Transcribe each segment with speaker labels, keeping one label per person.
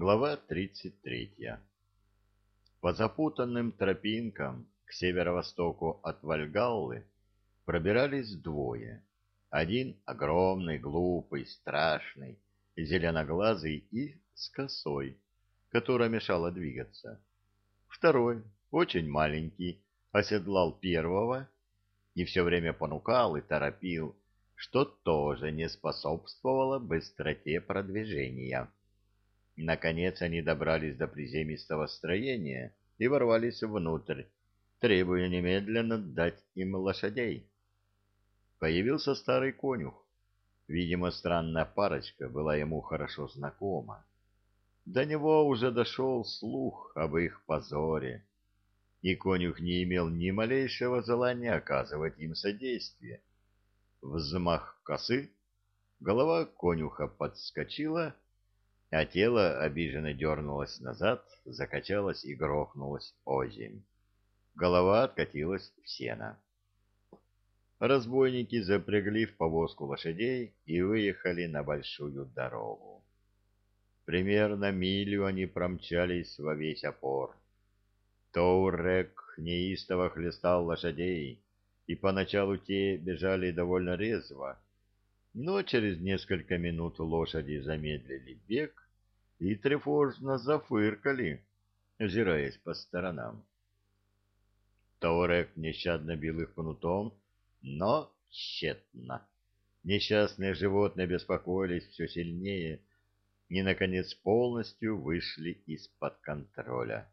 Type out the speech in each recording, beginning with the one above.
Speaker 1: Глава 33. По запутанным тропинкам к северо-востоку от Вальгаллы пробирались двое. Один огромный, глупый, страшный, зеленоглазый и с косой, которая мешала двигаться. Второй, очень маленький, оседлал первого и все время понукал и торопил, что тоже не способствовало быстроте продвижения. Наконец они добрались до приземистого строения и ворвались внутрь, требуя немедленно дать им лошадей. Появился старый конюх. Видимо, странная парочка была ему хорошо знакома. До него уже дошел слух об их позоре, и конюх не имел ни малейшего желания оказывать им содействие. Взмах косы, голова конюха подскочила, а тело обиженно дернулось назад, закачалось и грохнулось озимь. Голова откатилась в сено. Разбойники запрягли в повозку лошадей и выехали на большую дорогу. Примерно милю они промчались во весь опор. Тоурек неистово хлестал лошадей, и поначалу те бежали довольно резво, но через несколько минут лошади замедлили бег и тревожно зафыркали, озираясь по сторонам. Торек нещадно бил их кнутом, но тщетно. Несчастные животные беспокоились все сильнее и, наконец, полностью вышли из-под контроля.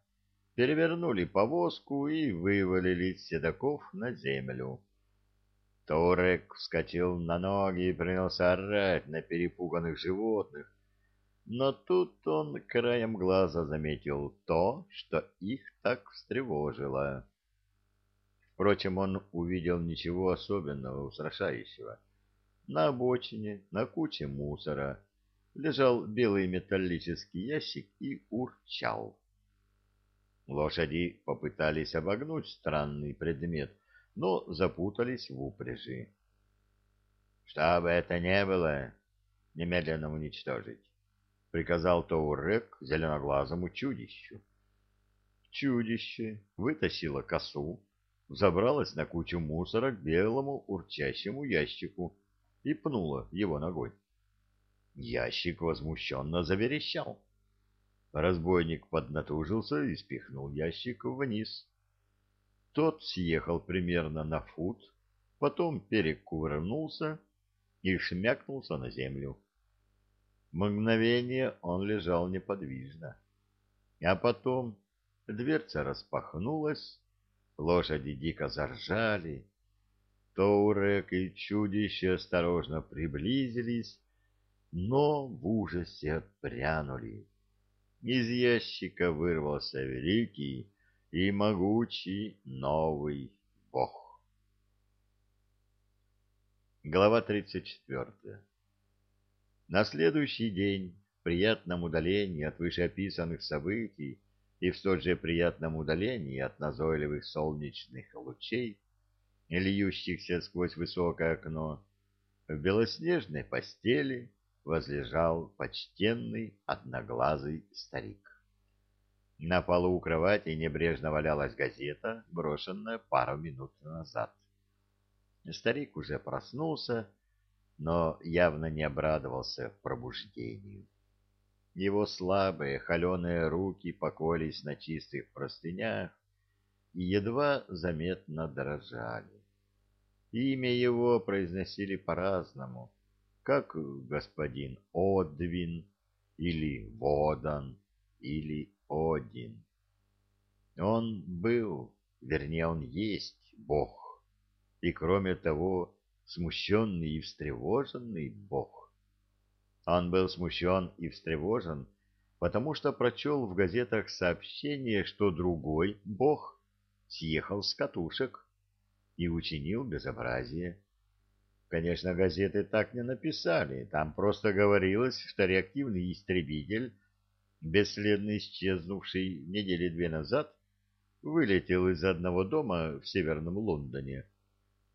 Speaker 1: Перевернули повозку и вывалили седаков на землю. Торек вскочил на ноги и принялся орать на перепуганных животных, но тут он краем глаза заметил то, что их так встревожило. Впрочем, он увидел ничего особенного устрашающего. На обочине, на куче мусора, лежал белый металлический ящик и урчал. Лошади попытались обогнуть странный предмет — но запутались в упряжи. «Что бы это ни было, немедленно уничтожить», — приказал Тоурек зеленоглазому чудищу. Чудище вытащило косу, забралось на кучу мусора к белому урчащему ящику и пнуло его ногой. Ящик возмущенно заверещал. Разбойник поднатужился и спихнул ящик вниз. Тот съехал примерно на фут, потом перекувырнулся и шмякнулся на землю. Мгновение он лежал неподвижно. А потом дверца распахнулась, лошади дико заржали, Тоурек и чудище осторожно приблизились, но в ужасе отпрянули. Из ящика вырвался великий, и могучий новый бог. Глава 34. На следующий день, в приятном удалении от вышеописанных событий и в столь же приятном удалении от назойливых солнечных лучей, льющихся сквозь высокое окно, в белоснежной постели возлежал почтенный одноглазый старик. На полу у кровати небрежно валялась газета, брошенная пару минут назад. Старик уже проснулся, но явно не обрадовался пробуждению. Его слабые, холеные руки покоились на чистых простынях и едва заметно дрожали. Имя его произносили по-разному, как господин Одвин или Водан или один. Он был, вернее, он есть Бог, и, кроме того, смущенный и встревоженный Бог. Он был смущен и встревожен, потому что прочел в газетах сообщение, что другой Бог съехал с катушек и учинил безобразие. Конечно, газеты так не написали, там просто говорилось, что реактивный истребитель бесследно исчезнувший недели две назад, вылетел из одного дома в северном Лондоне,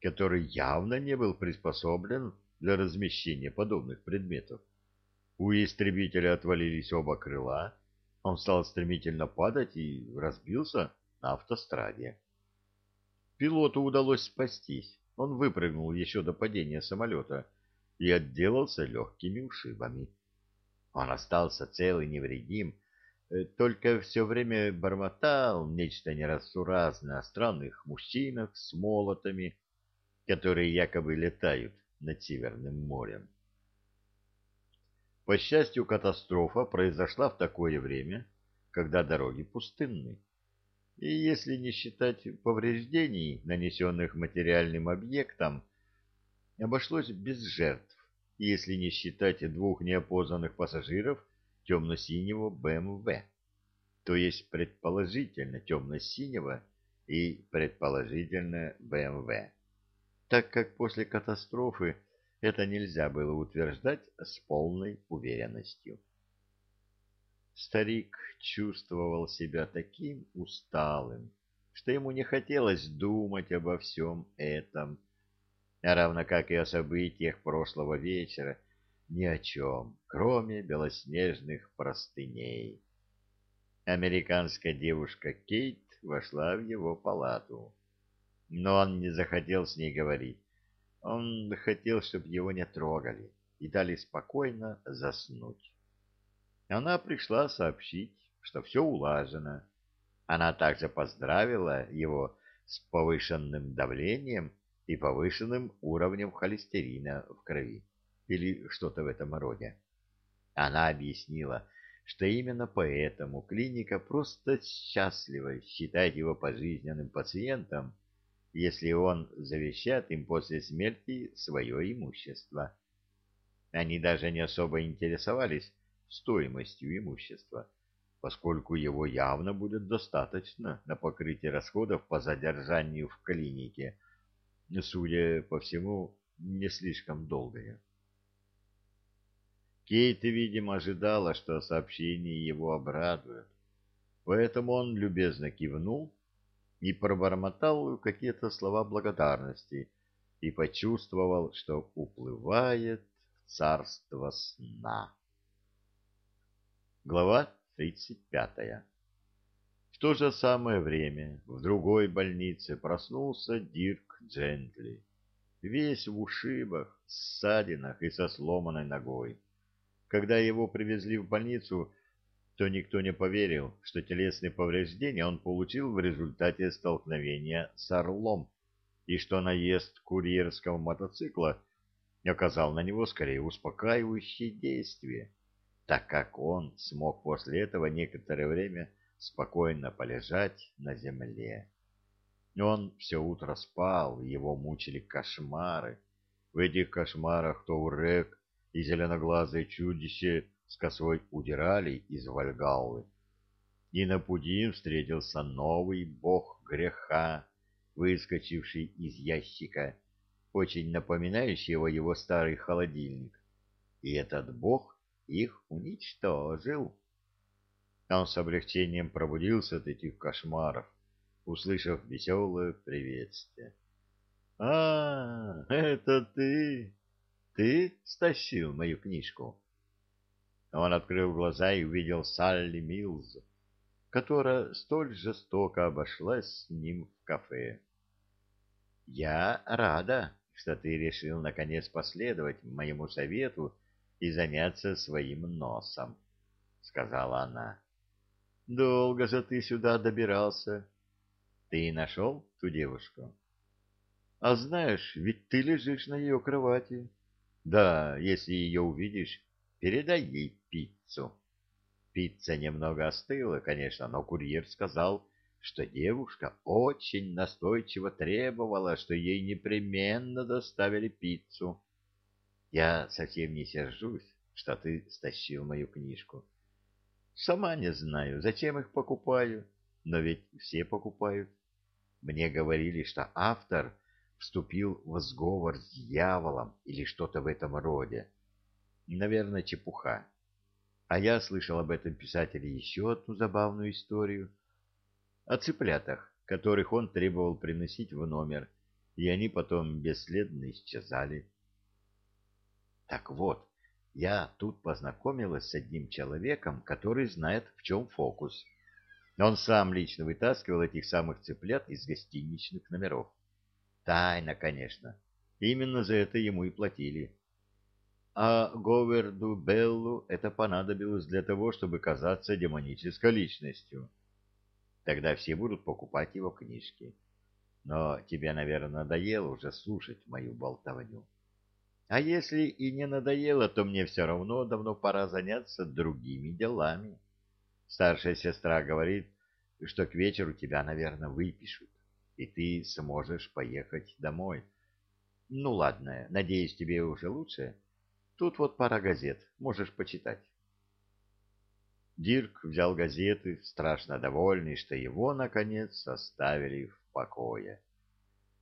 Speaker 1: который явно не был приспособлен для размещения подобных предметов. У истребителя отвалились оба крыла, Он стал стремительно падать и разбился на автостраде. Пилоту удалось спастись. Он выпрыгнул еще до падения самолета и отделался легкими ушибами. Он остался цел и невредим, э, только все время бормотал нечто нерассуразное о странных мужчинах с молотами, которые якобы летают над Северным морем. По счастью, катастрофа произошла в такое время, когда дороги пустынны. И если не считать повреждений, нанесенных материальным объектам, обошлось без жертв, если не считать двух неопознанных пассажиров темно-синего БМВ, то есть предположительно темно-синего и предположительно БМВ, так как после катастрофы это нельзя было утверждать с полной уверенностью. Старик чувствовал себя таким усталым, что ему не хотелось думать обо всем этом, равно как и о событиях прошлого вечера, ни о чем, кроме белоснежных простыней. Американская девушка Кейт вошла в его палату, но он не захотел с ней говорить он хотел, чтобы его не трогали и дали спокойно заснуть. Она пришла сообщить, что все улажено. Она также поздравила его с повышенным давлением и повышенным уровнем холестерина в крови, или что-то в этом роде. Она объяснила, что именно поэтому клиника просто счастлива считать его пожизненным пациентом если он завещает им после смерти свое имущество. Они даже не особо интересовались стоимостью имущества, поскольку его явно будет достаточно на покрытие расходов по задержанию в клинике, судя по всему, не слишком долгое. Кейт, видимо, ожидала, что сообщение его обрадует, поэтому он любезно кивнул и пробормотал какие-то слова благодарности и почувствовал, что уплывает в царство сна. Глава 35 В то же самое время в другой больнице проснулся Дирк Джентли, весь в ушибах, ссадинах и со сломанной ногой. Когда его привезли в больницу, то никто не поверил, что телесные повреждения он получил в результате столкновения с орлом, и что наезд курьерского мотоцикла оказал на него скорее успокаивающее действие, так как он смог после этого некоторое время спокойно полежать на земле. Он все утро спал, его мучили кошмары. В этих кошмарах Тоурек и зеленоглазое чудище с косой удирали из Вальгаллы. И на пути им встретился новый бог греха, выскочивший из ящика, очень напоминающий его его старый холодильник. И этот бог их уничтожил. Он с облегчением пробудился от этих кошмаров, услышав веселое приветствие. — А, это ты! Ты стащил мою книжку? Он открыл глаза и увидел Салли Милз, которая столь жестоко обошлась с ним в кафе. «Я рада, что ты решил наконец последовать моему совету и заняться своим носом», — сказала она. «Долго же ты сюда добирался. Ты нашел ту девушку?» «А знаешь, ведь ты лежишь на ее кровати. Да, если ее увидишь, передай ей пиццу. Пицца немного остыла, конечно, но курьер сказал, что девушка очень настойчиво требовала, что ей непременно доставили пиццу. Я совсем не сержусь, что ты стащил мою книжку. Сама не знаю, зачем их покупаю, но ведь все покупают. Мне говорили, что автор вступил в сговор с дьяволом или что-то в этом роде. Наверное, чепуха. А я слышал об этом писателе еще одну забавную историю. О цыплятах, которых он требовал приносить в номер, и они потом бесследно исчезали. Так вот, Я тут познакомилась с одним человеком, который знает, в чем фокус. Он сам лично вытаскивал этих самых цыплят из гостиничных номеров. Тайна, конечно. Именно за это ему и платили. А Говарду Беллу это понадобилось для того, чтобы казаться демонической личностью. Тогда все будут покупать его книжки. Но тебе, наверное, надоело уже слушать мою болтовню. А если и не надоело, то мне все равно давно пора заняться другими делами. Старшая сестра говорит, что к вечеру тебя, наверное, выпишут, и ты сможешь поехать домой. Ну, ладно, надеюсь, тебе уже лучше. Тут вот пара газет, можешь почитать. Дирк взял газеты, страшно довольный, что его, наконец, оставили в покое.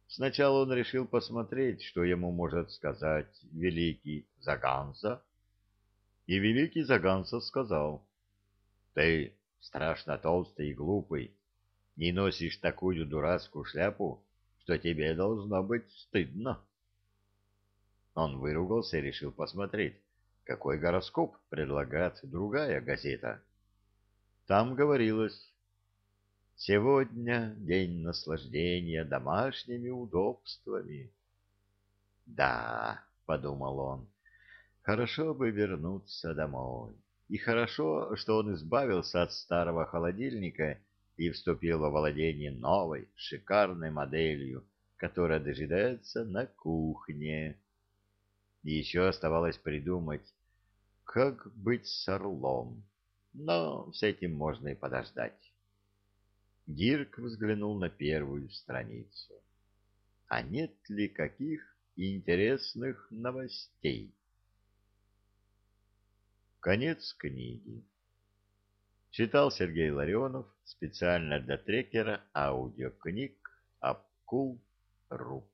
Speaker 1: Сначала он решил посмотреть, что ему может сказать великий Заганса. И великий Заганса сказал, «Ты страшно толстый и глупый, не носишь такую дурацкую шляпу, что тебе должно быть стыдно». Он выругался и решил посмотреть, какой гороскоп предлагает другая газета. Там говорилось Сегодня день наслаждения домашними удобствами. Да, подумал он, хорошо бы вернуться домой. И хорошо, что он избавился от старого холодильника и вступил во владение новой, шикарной моделью, которая дожидается на кухне. И еще оставалось придумать, как быть с орлом. Но с этим можно и подождать. Дирк взглянул на первую страницу. А нет ли каких интересных новостей? Конец книги. Читал Сергей Ларионов специально для трекера аудиокниг Апкул.ру